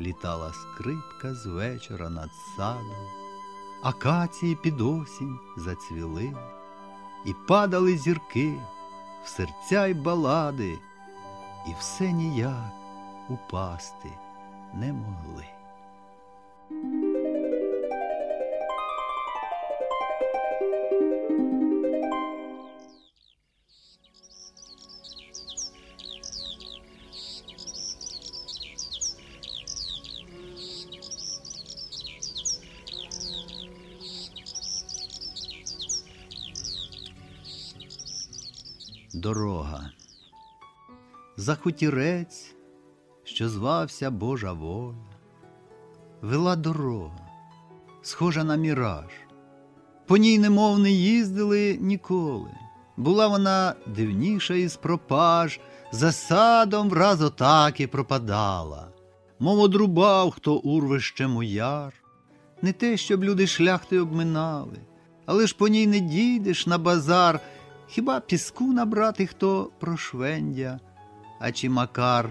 літала скрипка з вечора над садом, акації під осінь зацвіли, і падали зірки в серця й балади, і все ніяк упасти не могли. Дорога. За хутірець, що звався Божа воля, вела дорога, схожа на міраж. По ній немов не їздили ніколи. Була вона дивніша із пропаж, за садом враз отаки пропадала, мов одрубав, хто урвищем яр. Не те, щоб люди шляхти обминали, але ж по ній не дійдеш на базар, хіба піску набрати хто прошвендя, а чи макар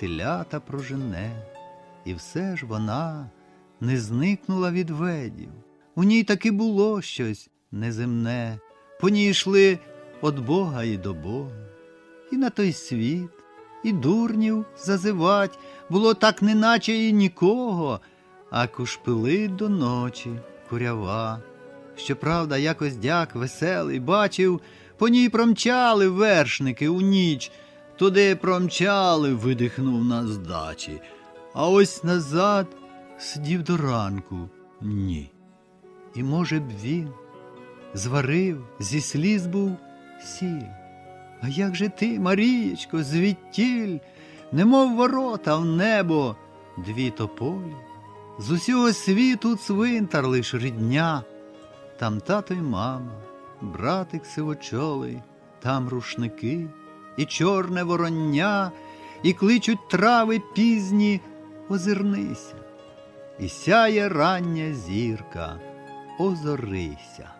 телята прожене, і все ж вона не зникнула від ведів. У ній таки було щось неземне, по ній йшли від Бога і до Бога, і на той світ, і дурнів зазивать. Було так, неначе і нікого, а кушпили до ночі курява. Щоправда, якось дяк веселий бачив, по ній промчали вершники у ніч, туди промчали, видихнув на здачі, а ось назад сидів до ранку ні. І, може б, він зварив, зі сліз був сіль. А як же ти, Марієчко, звідтіль, немов ворота в небо, дві тополі, з усього світу цвинтар лиш рідня, там тато й мама, братик сивочолий, там рушники, і чорне вороння, і кличуть трави пізні, озирнися, і сяє рання зірка, озорися.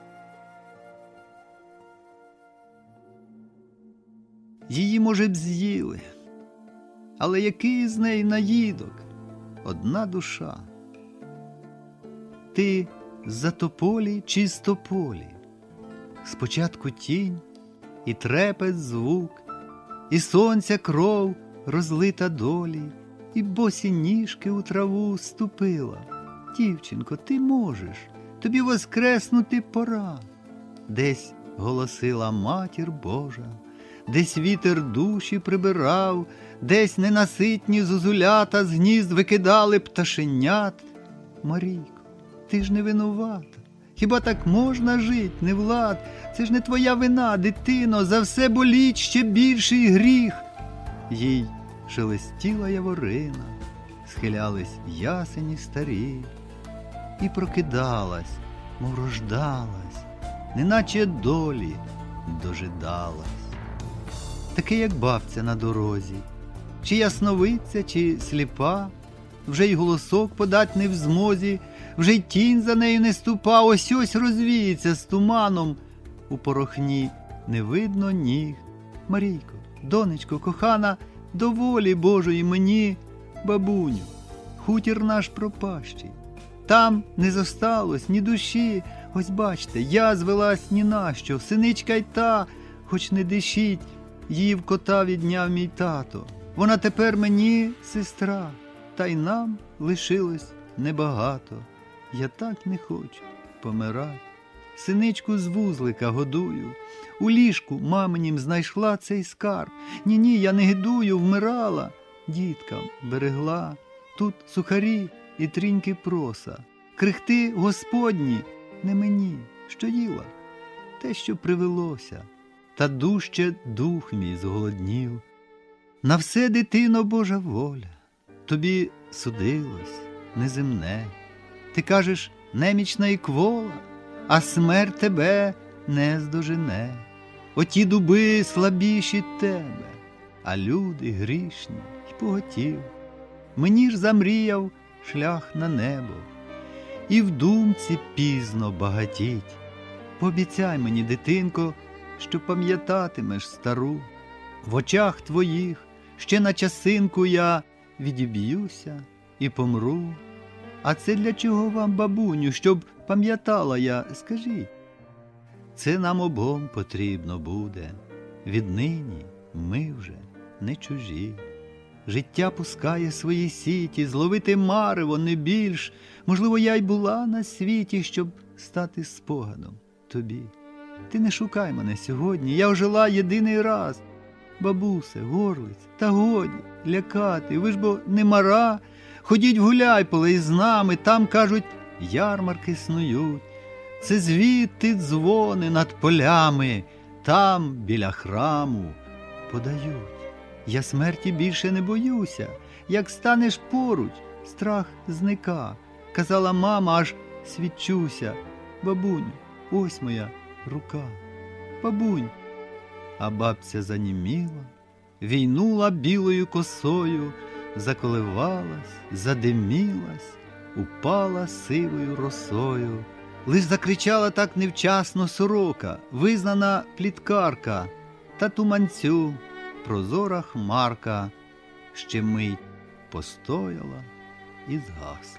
Її, може б, з'їли, але який з неї наїдок? Одна душа. Ти з-за тополі чи з тополі? Спочатку тінь і трепет звук, і сонця кров розлита долі, і босі ніжки у траву ступила. Дівчинко, ти можеш, тобі воскреснути пора. Десь голосила матір Божа, десь вітер душі прибирав, десь ненаситні зозулята з гнізд викидали пташенят. Марійко, ти ж не винувата. Хіба так можна жить, не влад? Це ж не твоя вина, дитино, за все боліть ще більший гріх. Їй шелестіла яворина, схилялись ясені старі, і прокидалась, мов рождалась, неначе долі дожидалась. Таке, як бабця на дорозі, чи ясновидця, чи сліпа, вже й голосок подать не в змозі, вже й тінь за нею не ступа, ось ось розвіється з туманом. У порохні не видно ніг. Марійко, донечко, кохана, доволі Божої мені, бабуню, хутір наш пропащий. Там не зосталось ні душі. Ось бачте, я звелась ні на що, синичка й та, хоч не дишіть, її в кота відняв мій тато. Вона тепер мені сестра, та й нам лишилось небагато. Я так не хочу помирать. Синичку з вузлика годую. У ліжку маминім знайшла цей скарб. Ні, ні, я не гидую, вмирала. Діткам берегла. Тут сухарі і тріньки проса. Крихти Господні, не мені, що їла, те, що привелося, та дужче дух мій зголоднів. На все дитино Божа воля, тобі судилось неземне. Ти кажеш, немічна і квола, а смерть тебе не здожене. Оті дуби слабіші тебе, а люди грішні й поготів. Мені ж замріяв шлях на небо, і в думці пізно багатіть. Пообіцяй мені, дитинко, що пам'ятатимеш стару, в очах твоїх ще на часинку я відіб'юся і помру. А це для чого вам, бабуню, щоб пам'ятала я, скажіть? Це нам обом потрібно буде. Віднині ми вже не чужі. Життя пускає свої сіті, зловити марево не більш. Можливо, я й була на світі, щоб стати спогадом тобі. Ти не шукай мене сьогодні, я ожила єдиний раз. Бабусе, горлиць, та годі, лякати, ви ж бо не мара. Ходіть гуляй полей з нами, там, кажуть, ярмарки снують. Це звідти дзвони над полями, там, біля храму, подають. Я смерті більше не боюся. Як станеш поруч, страх зника. Казала мама, аж свідчуся. Бабуню, ось моя рука. Бабунь. А бабця заніміла, війнула білою косою, заколивалась, задимілась, упала сивою росою. Лиш закричала так невчасно сорока, визнана пліткарка, та туманцю прозора хмарка ще мить постояла і згасла.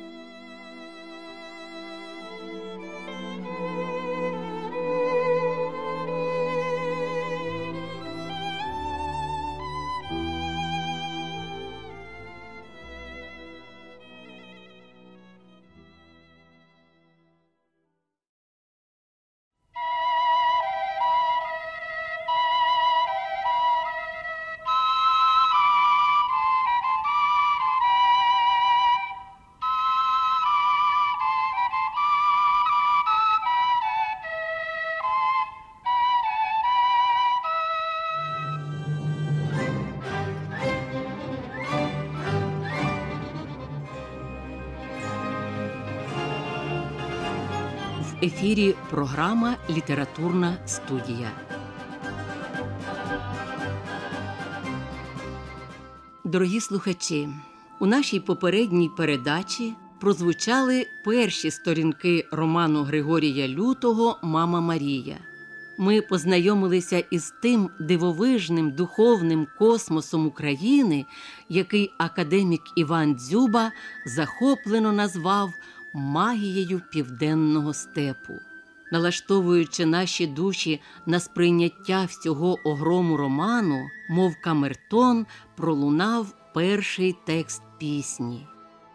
Ефірі програма Літературна студія. Дорогі слухачі, у нашій попередній передачі прозвучали перші сторінки роману Григорія Лютого Мама Марія. Ми познайомилися із тим дивовижним духовним космосом України, який академік Іван Дзюба захоплено назвав магією південного степу. Налаштовуючи наші душі на сприйняття всього огрому роману, мов камертон пролунав перший текст пісні,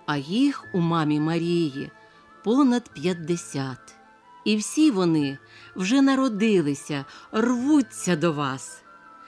а їх у мамі Марії понад 50. І всі вони вже народилися, рвуться до вас.